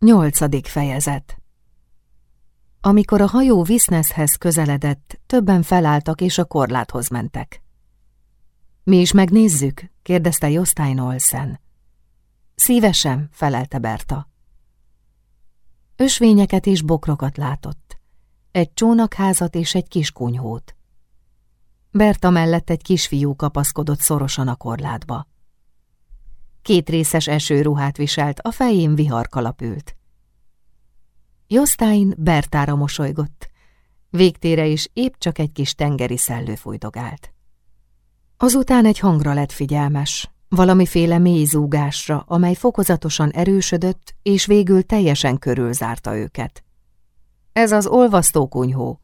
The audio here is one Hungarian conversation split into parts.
Nyolcadik fejezet Amikor a hajó Viszneszhez közeledett, többen felálltak és a korláthoz mentek. Mi is megnézzük? kérdezte Jostein Olsen. Szívesen, felelte Berta. Ösvényeket és bokrokat látott. Egy csónakházat és egy kis kunyhót. Berta mellett egy kisfiú kapaszkodott szorosan a korlátba. Két részes esőruhát viselt, a fején viharkalap ült. Jostein Bertára mosolygott. Végtére is épp csak egy kis tengeri szellő fújdogált. Azután egy hangra lett figyelmes, valamiféle mély zúgásra, amely fokozatosan erősödött, és végül teljesen körülzárta őket. Ez az olvasztókunyhó.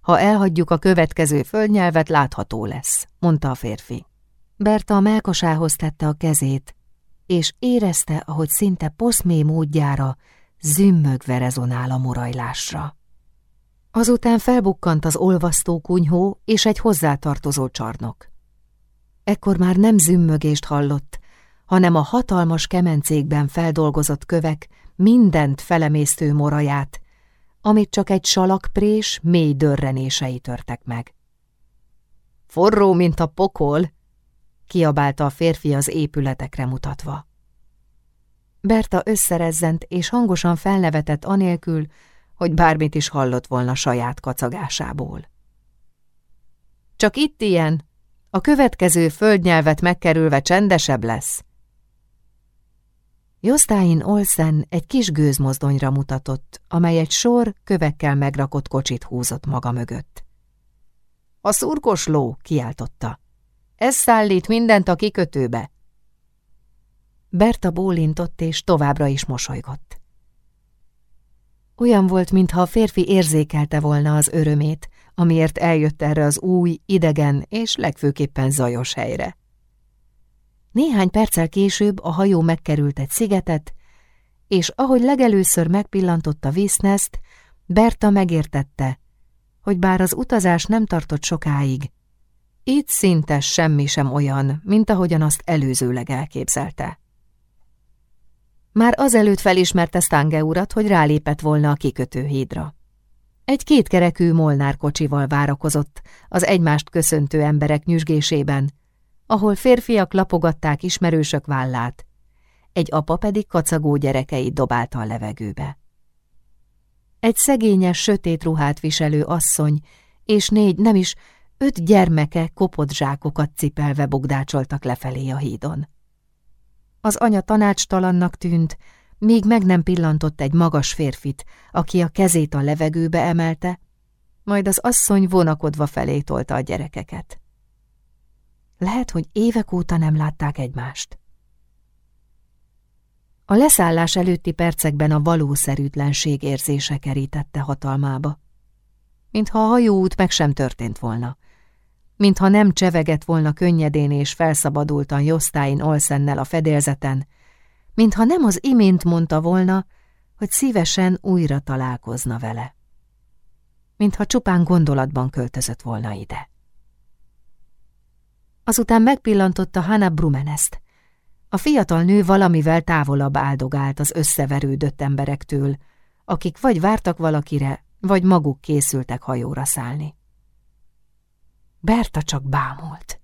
Ha elhagyjuk a következő földnyelvet, látható lesz, mondta a férfi. Berta a melkosához tette a kezét, és érezte, ahogy szinte poszmé módjára zümmögve rezonál a morajlásra. Azután felbukkant az olvasztó kunyhó és egy hozzátartozó csarnok. Ekkor már nem zümmögést hallott, hanem a hatalmas kemencékben feldolgozott kövek mindent felemésztő moraját, amit csak egy salakprés mély dörrenései törtek meg. Forró, mint a pokol, kiabálta a férfi az épületekre mutatva. Berta összerezzent és hangosan felnevetett anélkül, hogy bármit is hallott volna saját kacagásából. Csak itt ilyen, a következő földnyelvet megkerülve csendesebb lesz. Jostáin Olsen egy kis gőzmozdonyra mutatott, amely egy sor kövekkel megrakott kocsit húzott maga mögött. A szurkos ló, kiáltotta. Ez szállít mindent a kikötőbe. Berta bólintott, és továbbra is mosolygott. Olyan volt, mintha a férfi érzékelte volna az örömét, amiért eljött erre az új, idegen és legfőképpen zajos helyre. Néhány perccel később a hajó megkerült egy szigetet, és ahogy legelőször megpillantotta Visznest, Berta megértette, hogy bár az utazás nem tartott sokáig, itt szinte semmi sem olyan, mint ahogyan azt előzőleg elképzelte. Már azelőtt felismerte Stange urat, hogy rálépett volna a kikötőhídra. Egy kétkerekű Molnár kocsival várakozott az egymást köszöntő emberek nyüzsgésében, ahol férfiak lapogatták ismerősök vállát, egy apa pedig kacagó gyerekeit dobálta a levegőbe. Egy szegényes, sötét ruhát viselő asszony és négy, nem is, öt gyermeke kopott zsákokat cipelve bogdácsoltak lefelé a hídon. Az anya tanácstalannak tűnt, míg meg nem pillantott egy magas férfit, aki a kezét a levegőbe emelte, majd az asszony vonakodva felé tolta a gyerekeket. Lehet, hogy évek óta nem látták egymást. A leszállás előtti percekben a valószerűtlenség érzése kerítette hatalmába. Mintha a hajóút meg sem történt volna. Mintha nem csevegett volna könnyedén és felszabadultan Jostáin Olsennel a fedélzeten, mintha nem az imént mondta volna, hogy szívesen újra találkozna vele. Mintha csupán gondolatban költözött volna ide. Azután megpillantotta Hanna Brumenest. A fiatal nő valamivel távolabb áldogált az összeverődött emberektől, akik vagy vártak valakire, vagy maguk készültek hajóra szállni. Berta csak bámult.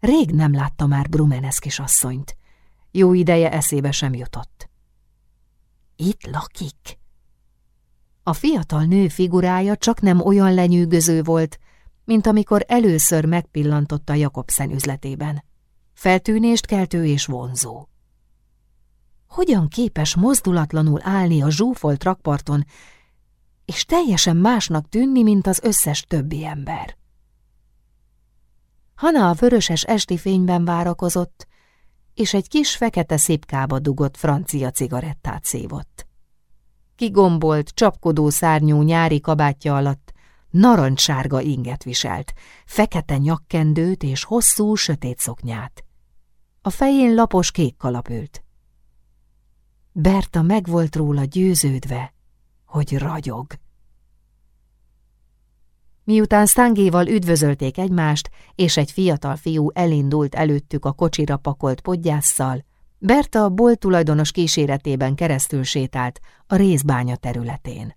Rég nem látta már Brumenes kisasszonyt. Jó ideje eszébe sem jutott. Itt lakik? A fiatal nő figurája csak nem olyan lenyűgöző volt, mint amikor először megpillantotta Jakobsen üzletében. Feltűnést keltő és vonzó. Hogyan képes mozdulatlanul állni a zsúfolt rakparton, és teljesen másnak tűnni, mint az összes többi ember? Hana a vöröses esti fényben várakozott, és egy kis fekete szipkába dugott francia cigarettát szívott. Kigombolt, csapkodó szárnyú nyári kabátja alatt narancssárga inget viselt, fekete nyakkendőt és hosszú, sötét szoknyát. A fején lapos kék kalap ült. Berta meg róla győződve, hogy ragyog. Miután Stangéval üdvözölték egymást, és egy fiatal fiú elindult előttük a kocsira pakolt podgyásszal, Berta a bolt tulajdonos kíséretében keresztül sétált a részbánya területén.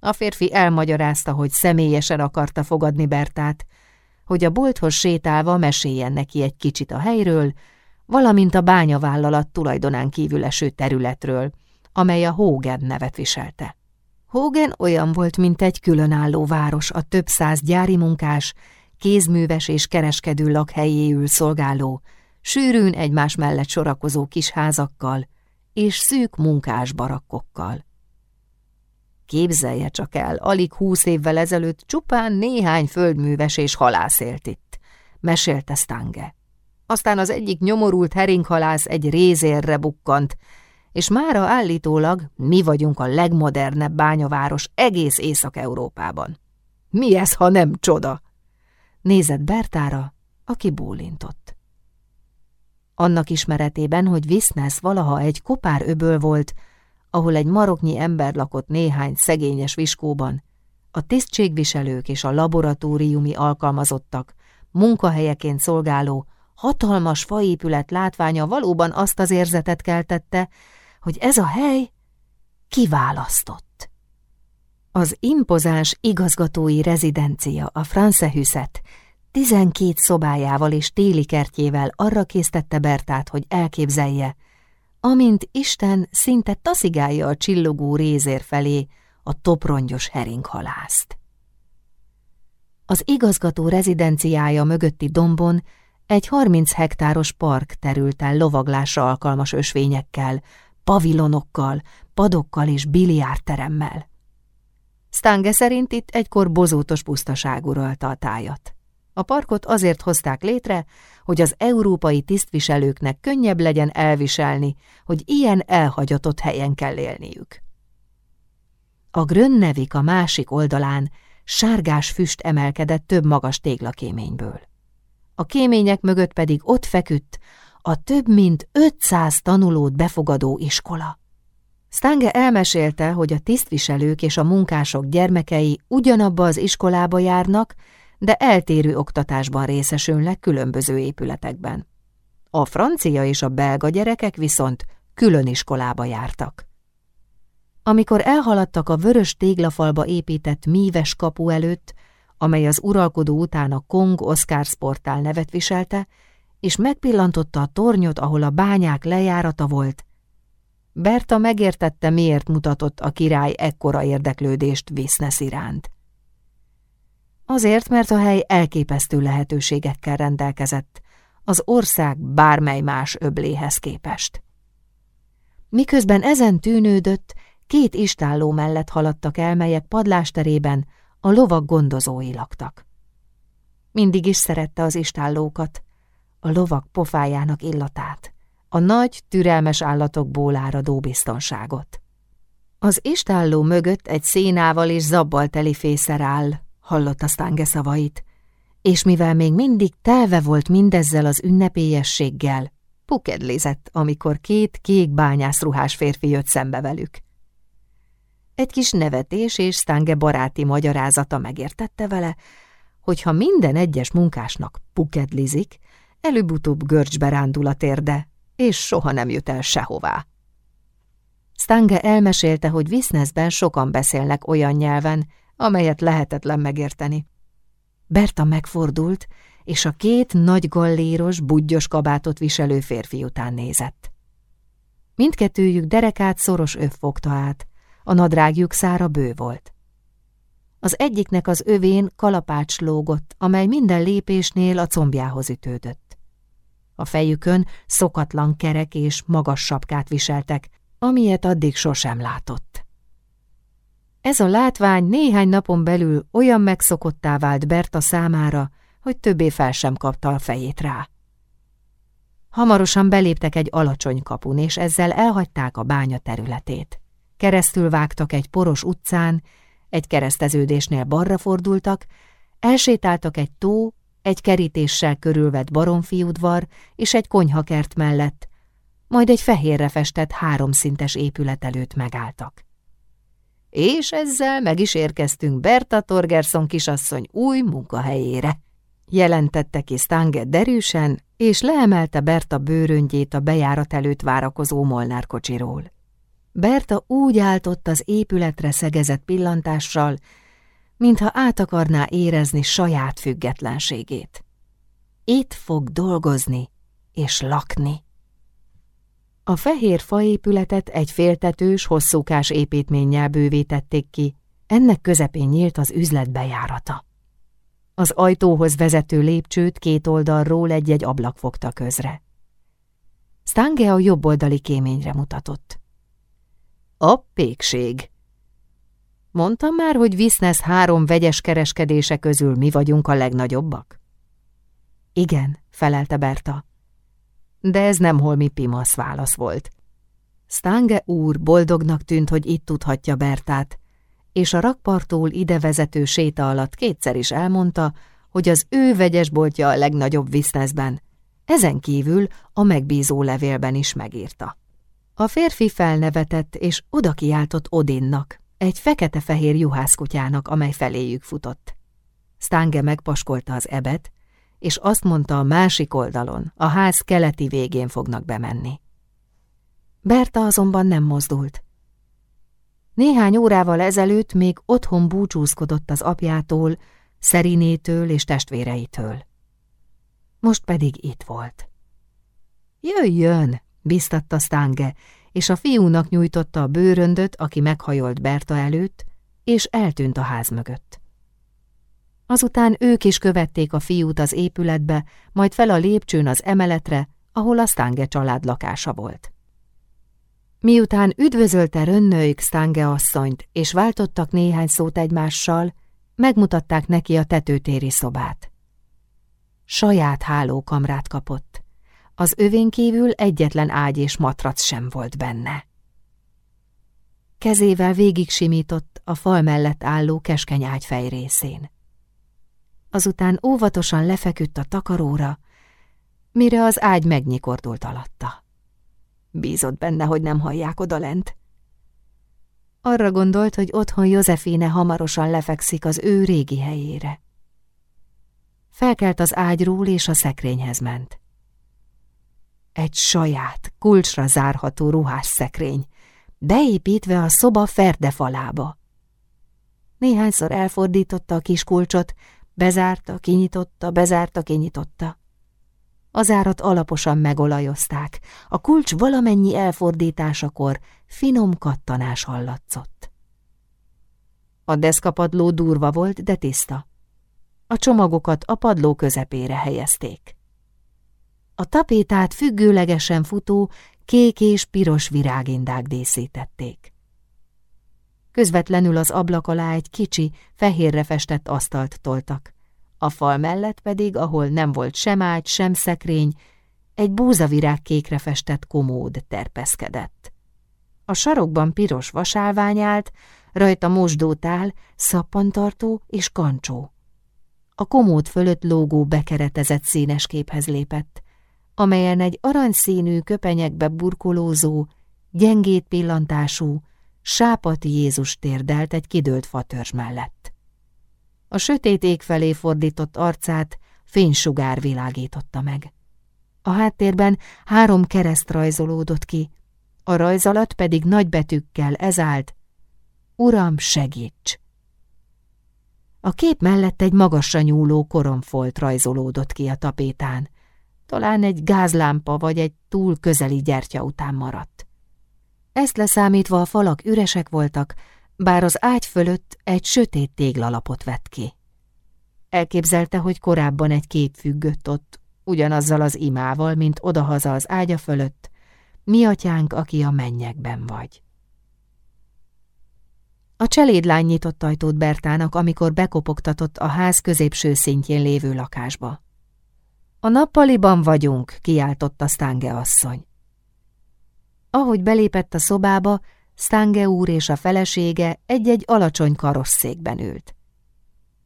A férfi elmagyarázta, hogy személyesen akarta fogadni Bertát, hogy a bolthoz sétálva meséljen neki egy kicsit a helyről, valamint a bányavállalat tulajdonán kívül eső területről, amely a Hogan nevet viselte. Hogan olyan volt, mint egy különálló város a több száz gyári munkás, kézműves és kereskedő lakhelyéül szolgáló, sűrűn egymás mellett sorakozó kis házakkal és szűk munkás barakkokkal. Képzelje csak el, alig húsz évvel ezelőtt csupán néhány földműves és halász élt itt, mesélte Stange. Aztán az egyik nyomorult heringhalász egy rézérre bukkant, és mára állítólag mi vagyunk a legmodernebb bányaváros egész Észak-Európában. Mi ez, ha nem csoda? Nézett Bertára, aki bólintott. Annak ismeretében, hogy Visznesz valaha egy kopár öböl volt, ahol egy maroknyi ember lakott néhány szegényes viskóban, a tisztségviselők és a laboratóriumi alkalmazottak, munkahelyeként szolgáló, hatalmas faépület látványa valóban azt az érzetet keltette, hogy ez a hely kiválasztott. Az impozáns igazgatói rezidencia, a France Hüszet, tizenkét szobájával és téli kertjével arra késztette Bertát, hogy elképzelje, amint Isten szinte taszigálja a csillogó rézér felé a toprongyos heringhalászt. Az igazgató rezidenciája mögötti dombon egy 30 hektáros park terült el lovaglásra alkalmas ösvényekkel, pavilonokkal, padokkal és biliárteremmel. Stange szerint itt egykor bozótos pusztaság uralta a tájat. A parkot azért hozták létre, hogy az európai tisztviselőknek könnyebb legyen elviselni, hogy ilyen elhagyatott helyen kell élniük. A Grönnevik a másik oldalán sárgás füst emelkedett több magas téglakéményből. A kémények mögött pedig ott feküdt a több mint 500 tanulót befogadó iskola. Stange elmesélte, hogy a tisztviselők és a munkások gyermekei ugyanabba az iskolába járnak, de eltérő oktatásban részesülnek különböző épületekben. A francia és a belga gyerekek viszont külön iskolába jártak. Amikor elhaladtak a vörös téglafalba épített míves kapu előtt, amely az uralkodó után a Kong Oscar Sportál nevet viselte, és megpillantotta a tornyot, ahol a bányák lejárata volt, Berta megértette, miért mutatott a király ekkora érdeklődést Visznesz iránt. Azért, mert a hely elképesztő lehetőségekkel rendelkezett, az ország bármely más öbléhez képest. Miközben ezen tűnődött, két istálló mellett haladtak el, melyek padlásterében a lovak gondozói laktak. Mindig is szerette az istállókat, a lovak pofájának illatát, a nagy, türelmes állatokból áradó biztonságot. Az istálló mögött egy szénával és zabbal teli fészer áll, hallotta Stange szavait, és mivel még mindig telve volt mindezzel az ünnepélyességgel, pukedlézett, amikor két kék bányászruhás férfi jött szembe velük. Egy kis nevetés és Stange baráti magyarázata megértette vele, hogy ha minden egyes munkásnak pukedlizik, előbb-utóbb görcsbe rándul a térde, és soha nem jut el sehová. Stange elmesélte, hogy Viszneszben sokan beszélnek olyan nyelven, amelyet lehetetlen megérteni. Berta megfordult, és a két nagy galléros, budgyos kabátot viselő férfi után nézett. Mindkettőjük derekát szoros öv fogta át, a nadrágjuk szára bő volt. Az egyiknek az övén kalapács lógott, amely minden lépésnél a combjához ütődött. A fejükön szokatlan kerek és magas sapkát viseltek, amilyet addig sosem látott. Ez a látvány néhány napon belül olyan megszokottá vált Berta számára, hogy többé fel sem kapta a fejét rá. Hamarosan beléptek egy alacsony kapun, és ezzel elhagyták a bánya területét. Keresztül vágtak egy poros utcán, egy kereszteződésnél balra fordultak, elsétáltak egy tó, egy kerítéssel körülvett baromfiudvar és egy konyhakert mellett, majd egy fehérre festett háromszintes épület előtt megálltak. És ezzel meg is érkeztünk Berta Torgerson kisasszony új munkahelyére, jelentette ki Stange derűsen, és leemelte Berta bőröngyét a bejárat előtt várakozó Molnár kocsiról. Berta úgy áltott az épületre szegezett pillantással, mintha át akarná érezni saját függetlenségét. Itt fog dolgozni és lakni. A fehér faépületet egy féltetős, hosszúkás építménnyel bővítették ki, ennek közepén nyílt az üzlet bejárata. Az ajtóhoz vezető lépcsőt két oldalról egy-egy ablak fogta közre. Stange a jobb oldali kéményre mutatott. A pékség. Mondtam már, hogy Visznesz három vegyes kereskedése közül mi vagyunk a legnagyobbak? Igen, felelte Berta. De ez nem holmi pimasz válasz volt. Stange úr boldognak tűnt, hogy itt tudhatja Bertát, és a rakpartól ide vezető séta alatt kétszer is elmondta, hogy az ő vegyesboltja a legnagyobb Viszneszben. Ezen kívül a megbízó levélben is megírta. A férfi felnevetett, és oda kiáltott Odinnak, egy fekete-fehér juhászkutyának, amely feléjük futott. Stange megpaskolta az ebet, és azt mondta a másik oldalon, a ház keleti végén fognak bemenni. Berta azonban nem mozdult. Néhány órával ezelőtt még otthon búcsúzkodott az apjától, Szerinétől és testvéreitől. Most pedig itt volt. Jöjjön, biztatta Stange, és a fiúnak nyújtotta a bőröndöt, aki meghajolt Berta előtt, és eltűnt a ház mögött. Azután ők is követték a fiút az épületbe, majd fel a lépcsőn az emeletre, ahol a Stange család lakása volt. Miután üdvözölte Rönnőik Stange asszonyt, és váltottak néhány szót egymással, megmutatták neki a tetőtéri szobát. Saját hálókamrát kapott. Az övén kívül egyetlen ágy és matrac sem volt benne. Kezével végig simított a fal mellett álló keskeny ágy részén. Azután óvatosan lefeküdt a takaróra, mire az ágy megnyikordult alatta. Bízott benne, hogy nem hallják odalent. Arra gondolt, hogy otthon Józefine hamarosan lefekszik az ő régi helyére. Felkelt az ágyról és a szekrényhez ment. Egy saját, kulcsra zárható ruhás szekrény, beépítve a szoba falába. Néhányszor elfordította a kis kulcsot, bezárta, kinyitotta, bezárta, kinyitotta. Az árat alaposan megolajozták, a kulcs valamennyi elfordításakor finom kattanás hallatszott. A deszkapadló durva volt, de tiszta. A csomagokat a padló közepére helyezték. A tapétát függőlegesen futó, kék és piros virágindák díszítették. Közvetlenül az ablak alá egy kicsi, fehérre festett asztalt toltak. A fal mellett pedig, ahol nem volt sem ágy, sem szekrény, egy búzavirág kékre festett komód terpeszkedett. A sarokban piros vasálvány állt, rajta mosdótál, szappantartó és kancsó. A komód fölött lógó bekeretezett színes képhez lépett, amelyen egy aranyszínű köpenyekbe burkolózó, gyengét pillantású, sápati Jézus térdelt egy kidőlt fatörzs mellett. A sötét ég felé fordított arcát fénysugár világította meg. A háttérben három kereszt rajzolódott ki, a rajz alatt pedig nagybetűkkel ez állt, Uram, segíts! A kép mellett egy magasra nyúló koromfolt rajzolódott ki a tapétán, talán egy gázlámpa vagy egy túl közeli gyertya után maradt. Ezt leszámítva a falak üresek voltak, bár az ágy fölött egy sötét téglalapot vett ki. Elképzelte, hogy korábban egy kép függött ott, ugyanazzal az imával, mint odahaza az ágya fölött, mi atyánk, aki a mennyekben vagy. A cselédlány nyitott ajtót Bertának, amikor bekopogtatott a ház középső szintjén lévő lakásba. A nappaliban vagyunk, kiáltotta Stange asszony. Ahogy belépett a szobába, Stange úr és a felesége egy-egy alacsony karosszékben ült.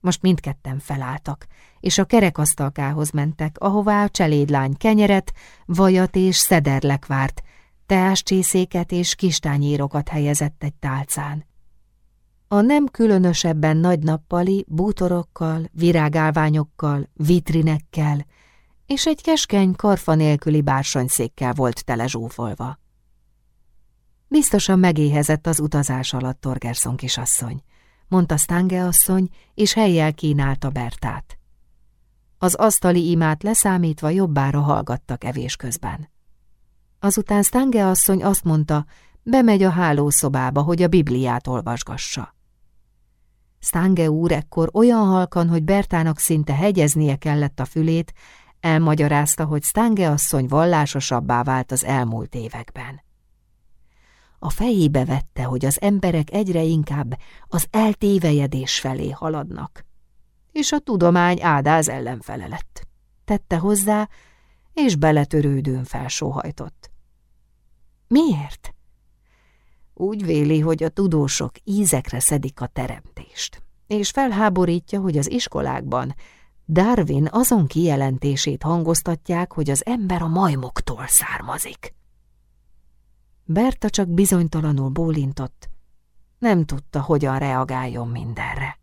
Most mindketten felálltak, és a kerekasztalkához mentek, ahová a cselédlány kenyeret, vajat és szederlek várt, teáscsészéket és kistányérokat helyezett egy tálcán. A nem különösebben nagy nappali bútorokkal, virágálványokkal, vitrinekkel és egy keskeny, karfa nélküli bársonyszékkel volt telezsúfolva. Biztosan megéhezett az utazás alatt Torgerson kisasszony, mondta Stange asszony, és helyjel kínálta Bertát. Az asztali imát leszámítva jobbára hallgattak evés közben. Azután Stange asszony azt mondta, bemegy a hálószobába, hogy a Bibliát olvasgassa. Stange úr ekkor olyan halkan, hogy Bertának szinte hegyeznie kellett a fülét, elmagyarázta, hogy Stange asszony vallásosabbá vált az elmúlt években. A fejébe vette, hogy az emberek egyre inkább az eltévejedés felé haladnak, és a tudomány ádáz ellenfele lett. Tette hozzá, és beletörődőn felsóhajtott. Miért? Úgy véli, hogy a tudósok ízekre szedik a teremtést, és felháborítja, hogy az iskolákban Darwin azon kijelentését hangoztatják, hogy az ember a majmoktól származik. Berta csak bizonytalanul bólintott, nem tudta, hogyan reagáljon mindenre.